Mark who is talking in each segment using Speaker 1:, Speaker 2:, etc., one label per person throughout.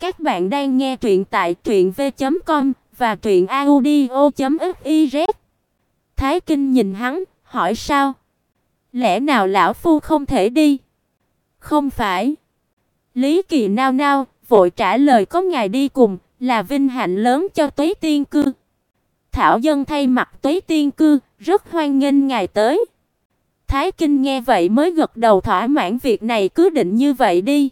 Speaker 1: Các bạn đang nghe truyện tại truyệnv.com và truyệnaudio.fiz. Thái Kinh nhìn hắn, hỏi sao? Lẽ nào lão phu không thể đi? Không phải. Lý Kỳ nao nao, vội trả lời có ngài đi cùng, là vinh hạnh lớn cho Tuế Tiên cư. Thảo dân thay mặt Tuế Tiên cư, rất hoan nghênh ngài tới. Thái Kinh nghe vậy mới gật đầu thỏa mãn việc này cứ định như vậy đi.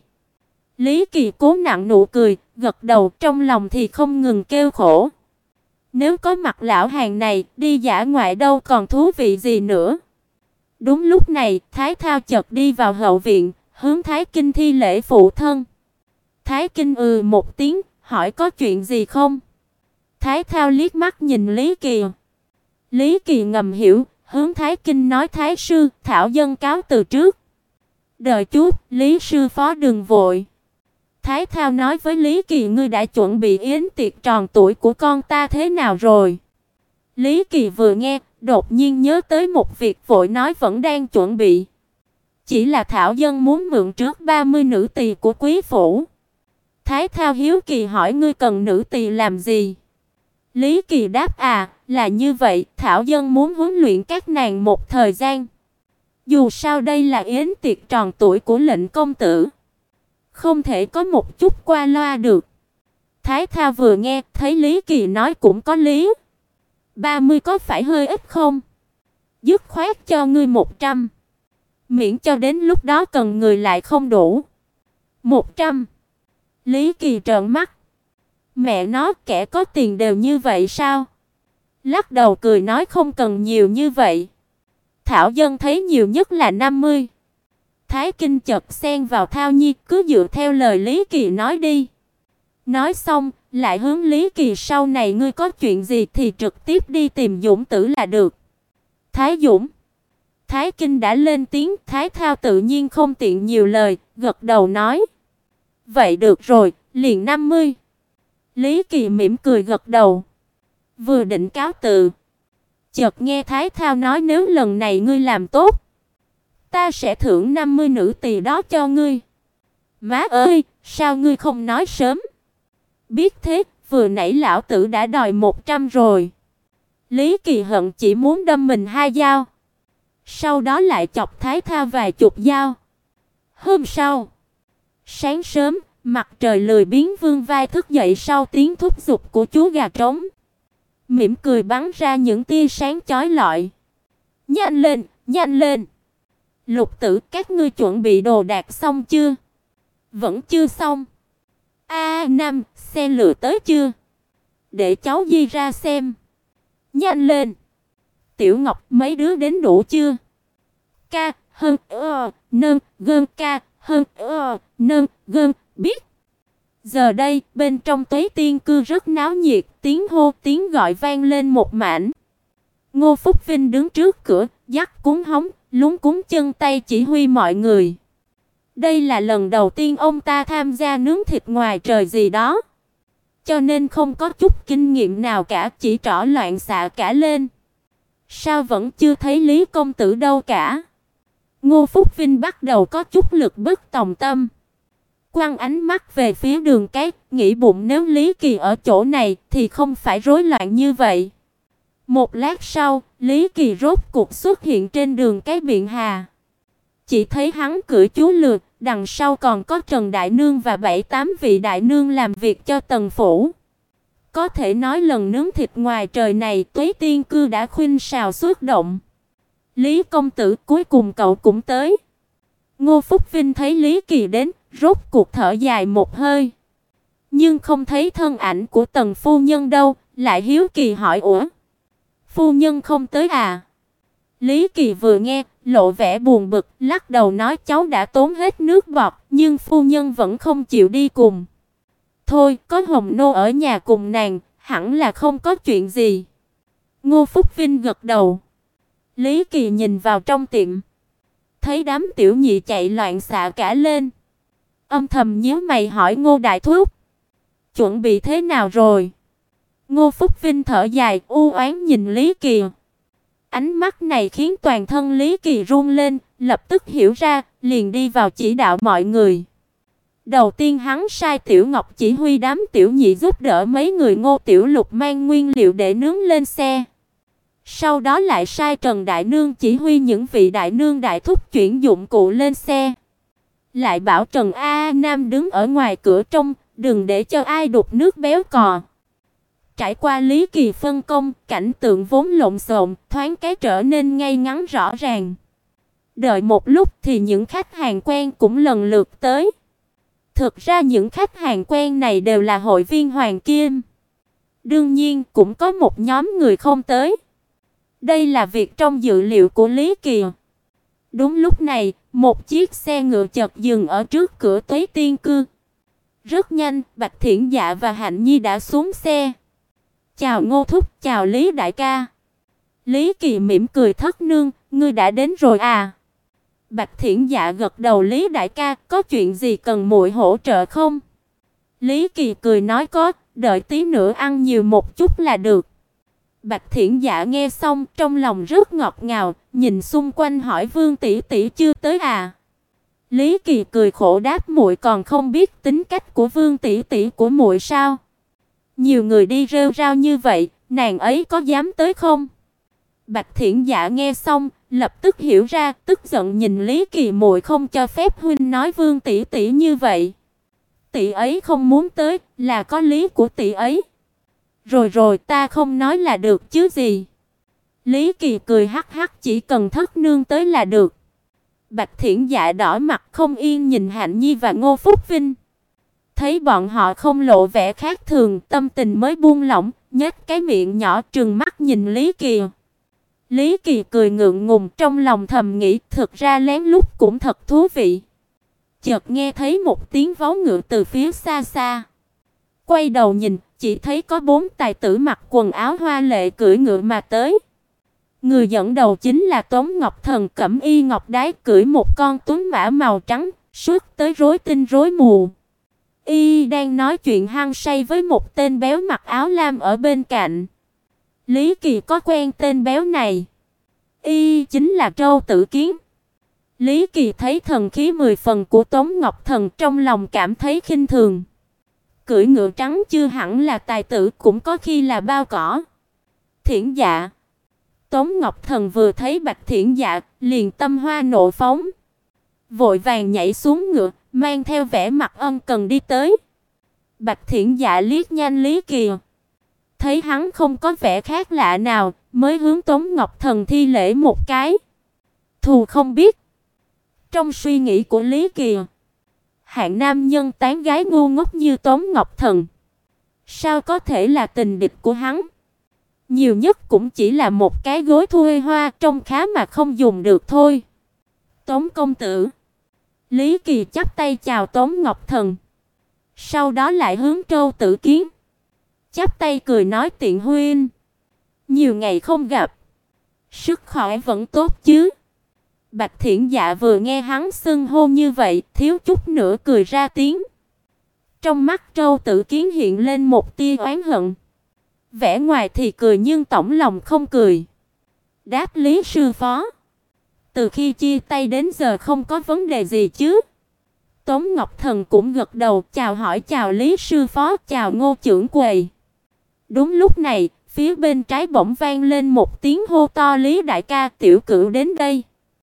Speaker 1: Lý Kỳ cố nặng nụ cười, gật đầu trong lòng thì không ngừng kêu khổ. Nếu có mặt lão hàng này, đi giả ngoại đâu còn thú vị gì nữa. Đúng lúc này, Thái Thao chợt đi vào hậu viện, hướng Thái Kinh thi lễ phụ thân. Thái Kinh ừ một tiếng, hỏi có chuyện gì không? Thái Thao liếc mắt nhìn Lý Kỳ. Lý Kỳ ngầm hiểu, hướng Thái Kinh nói Thái sư, thảo dân cáo từ trước. Đợi chút, Lý sư phó đừng vội. Thái Thao nói với Lý Kỳ ngươi đã chuẩn bị yến tiệc tròn tuổi của con ta thế nào rồi? Lý Kỳ vừa nghe, đột nhiên nhớ tới một việc vội nói vẫn đang chuẩn bị. Chỉ là thảo dân muốn mượn trước 30 nữ tỳ của quý phủ. Thái Thao hiếu kỳ hỏi ngươi cần nữ tỳ làm gì? Lý Kỳ đáp à, là như vậy, thảo dân muốn huấn luyện các nàng một thời gian. Dù sao đây là yến tiệc tròn tuổi của lệnh công tử. Không thể có một chút qua loa được. Thái Tha vừa nghe, thấy Lý Kỳ nói cũng có lý. 30 có phải hơi ít không? Dứt khoát cho ngươi 100. Miễn cho đến lúc đó cần người lại không đủ. 100. Lý Kỳ trợn mắt. Mẹ nó, kẻ có tiền đều như vậy sao? Lắc đầu cười nói không cần nhiều như vậy. Thảo dân thấy nhiều nhất là 50. Thái Kinh chợt xen vào Thao Nhi, cứ dựa theo lời Lý Kỳ nói đi. Nói xong, lại hướng Lý Kỳ sau này ngươi có chuyện gì thì trực tiếp đi tìm Dũng tử là được. Thái Dũng. Thái Kinh đã lên tiếng, Thái Thao tự nhiên không tiện nhiều lời, gật đầu nói: "Vậy được rồi, liền 50." Lý Kỳ mỉm cười gật đầu, vừa định cáo từ, chợt nghe Thái Thao nói nếu lần này ngươi làm tốt, ta sẽ thưởng 50 nữ tỳ đó cho ngươi. Má ơi, sao ngươi không nói sớm? Biết thế, vừa nãy lão tử đã đòi 100 rồi. Lý Kỳ hận chỉ muốn đâm mình hai dao. Sau đó lại chọc Thái Tha vài chục dao. Hôm sau, sáng sớm, mặt trời lười biến vương vai thức dậy sau tiếng thúc giục của chú gà trống. Mỉm cười bắn ra những tia sáng chói lọi. Nhanh lên, nhanh lên. Lục tử, các ngươi chuẩn bị đồ đạc xong chưa? Vẫn chưa xong. A à, Nam, xe lửa tới chưa? Để cháu Di ra xem. Nhanh lên. Tiểu Ngọc, mấy đứa đến đủ chưa? Ca, hơn, ơ, nâng, gơn ca, hơn, ơ, nâng, gơn, biết. Giờ đây, bên trong Tuế Tiên cư rất náo nhiệt, tiếng hô, tiếng gọi vang lên một mảnh. Ngô Phúc Vinh đứng trước cửa, dắt cuốn hóng, lúng cúng chân tay chỉ huy mọi người. Đây là lần đầu tiên ông ta tham gia nướng thịt ngoài trời gì đó, cho nên không có chút kinh nghiệm nào cả, chỉ trỏ loạn xạ cả lên. Sao vẫn chưa thấy Lý công tử đâu cả? Ngô Phúc Vinh bắt đầu có chút lực bất tòng tâm. Quang ánh mắt về phía đường cát, nghĩ bụng nếu Lý Kỳ ở chỗ này thì không phải rối loạn như vậy. Một lát sau, Lý Kỳ rốt cuộc xuất hiện trên đường cái biển Hà. Chỉ thấy hắn cưỡi chú lượt, đằng sau còn có Trần Đại Nương và bảy tám vị đại nương làm việc cho tần phủ. Có thể nói lần nướng thịt ngoài trời này Tuế Tiên cư đã khuyên xào xuất động. Lý công tử cuối cùng cậu cũng tới. Ngô Phúc Vinh thấy Lý Kỳ đến, rốt cuộc thở dài một hơi. Nhưng không thấy thân ảnh của tần phu nhân đâu, lại hiếu kỳ hỏi ủa Phu nhân không tới à? Lý Kỳ vừa nghe, lộ vẻ buồn bực, lắc đầu nói cháu đã tốn hết nước bọt, nhưng phu nhân vẫn không chịu đi cùng. Thôi, có Hồng nô ở nhà cùng nàng, hẳn là không có chuyện gì. Ngô Phúc Vinh gật đầu. Lý Kỳ nhìn vào trong tiệm, thấy đám tiểu nhị chạy loạn xạ cả lên. Âm thầm nhíu mày hỏi Ngô đại thúc, chuẩn bị thế nào rồi? Ngô Phúc Vinh thở dài, u oán nhìn Lý Kỳ. Ánh mắt này khiến toàn thân Lý Kỳ run lên, lập tức hiểu ra, liền đi vào chỉ đạo mọi người. Đầu tiên hắn sai Tiểu Ngọc chỉ huy đám tiểu nhị giúp đỡ mấy người Ngô Tiểu Lục mang nguyên liệu để nướng lên xe. Sau đó lại sai Trần Đại Nương chỉ huy những vị đại nương đại thúc chuyển dụng cụ lên xe. Lại bảo Trần A Nam đứng ở ngoài cửa trông, đừng để cho ai đục nước béo cò. Trải qua Lý Kỳ phân công, cảnh tượng vốn lộn xộn, thoáng cái trở nên ngay ngắn rõ ràng. Đợi một lúc thì những khách hàng quen cũng lần lượt tới. Thực ra những khách hàng quen này đều là hội viên Hoàng Kim. Đương nhiên cũng có một nhóm người không tới. Đây là việc trong dự liệu của Lý Kỳ. Đúng lúc này, một chiếc xe ngựa chợt dừng ở trước cửa Tây Tiên cư. Rất nhanh, Bạch Thiển Dạ và Hạnh Nhi đã xuống xe. "Chào Ngô thúc, chào Lý đại ca." Lý Kỳ mỉm cười thất nương, "Ngươi đã đến rồi à?" Bạch Thiển Dạ gật đầu, "Lý đại ca, có chuyện gì cần muội hỗ trợ không?" Lý Kỳ cười nói có, đợi tí nữa ăn nhiều một chút là được. Bạch Thiển Dạ nghe xong, trong lòng rất ngọt ngào, nhìn xung quanh hỏi Vương tỷ tỷ chưa tới à? Lý Kỳ cười khổ đáp muội còn không biết tính cách của Vương tỷ tỷ của muội sao? Nhiều người đi rêu rao như vậy, nàng ấy có dám tới không? Bạch Thiển Dạ nghe xong, lập tức hiểu ra, tức giận nhìn Lý Kỳ muội không cho phép huynh nói Vương tỷ tỷ như vậy. Tỷ ấy không muốn tới, là có lý của tỷ ấy. Rồi rồi, ta không nói là được chứ gì. Lý Kỳ cười hắc hắc, chỉ cần thất nương tới là được. Bạch Thiển Dạ đỏ mặt không yên nhìn Hạnh Nhi và Ngô Phúc Vinh. Thấy bọn họ không lộ vẻ khác thường, tâm tình mới buông lỏng, nhếch cái miệng nhỏ trừng mắt nhìn Lý Kỳ. Lý Kỳ cười ngượng ngùng trong lòng thầm nghĩ, thực ra lén lút cũng thật thú vị. Chợt nghe thấy một tiếng vó ngựa từ phía xa xa. Quay đầu nhìn, chỉ thấy có bốn tài tử mặc quần áo hoa lệ cưỡi ngựa mà tới. Người dẫn đầu chính là Tống Ngọc Thần cẩm y ngọc đái cưỡi một con tuấn mã màu trắng, suốt tới rối tinh rối mù. Y đang nói chuyện hăng say với một tên béo mặc áo lam ở bên cạnh. Lý Kỳ có quen tên béo này. Y chính là Trâu Tử Kiến. Lý Kỳ thấy thần khí mười phần của Tống Ngọc Thần trong lòng cảm thấy khinh thường. Cưỡi ngựa trắng chưa hẳn là tài tử, cũng có khi là bao cỏ. Thiển Dạ. Tống Ngọc Thần vừa thấy Bạch Thiển Dạ, liền tâm hoa nộ phóng, vội vàng nhảy xuống ngựa, mang theo vẻ mặt ân cần đi tới. Bạch Thiển Dạ liếc nhanh Lý Kỳ, thấy hắn không có vẻ khác lạ nào, mới hướng Tống Ngọc Thần thi lễ một cái. Thù không biết. Trong suy nghĩ của Lý Kỳ, hạng nam nhân tán gái ngu ngốc như Tống Ngọc Thần, sao có thể là tình địch của hắn? Nhiều nhất cũng chỉ là một cái gối thui hoa trông khá mà không dùng được thôi. Tống công tử. Lý Kỳ chắp tay chào Tống Ngọc Thần. Sau đó lại hướng Trâu Tử Kiến. Chắp tay cười nói tiện huynh. Nhiều ngày không gặp. Sức khỏe vẫn tốt chứ? Bạch Thiển Dạ vừa nghe hắn xưng hô như vậy, thiếu chút nữa cười ra tiếng. Trong mắt Trâu Tử Kiến hiện lên một tia oán hận. Vẻ ngoài thì cười nhưng tổng lòng không cười. Đáp Lý sư phó. Từ khi chia tay đến giờ không có vấn đề gì chứ? Tống Ngọc Thần cũng gật đầu, chào hỏi chào Lý sư phó, chào Ngô trưởng quầy. Đúng lúc này, phía bên trái bỗng vang lên một tiếng hô to Lý đại ca, tiểu cửu đến đây.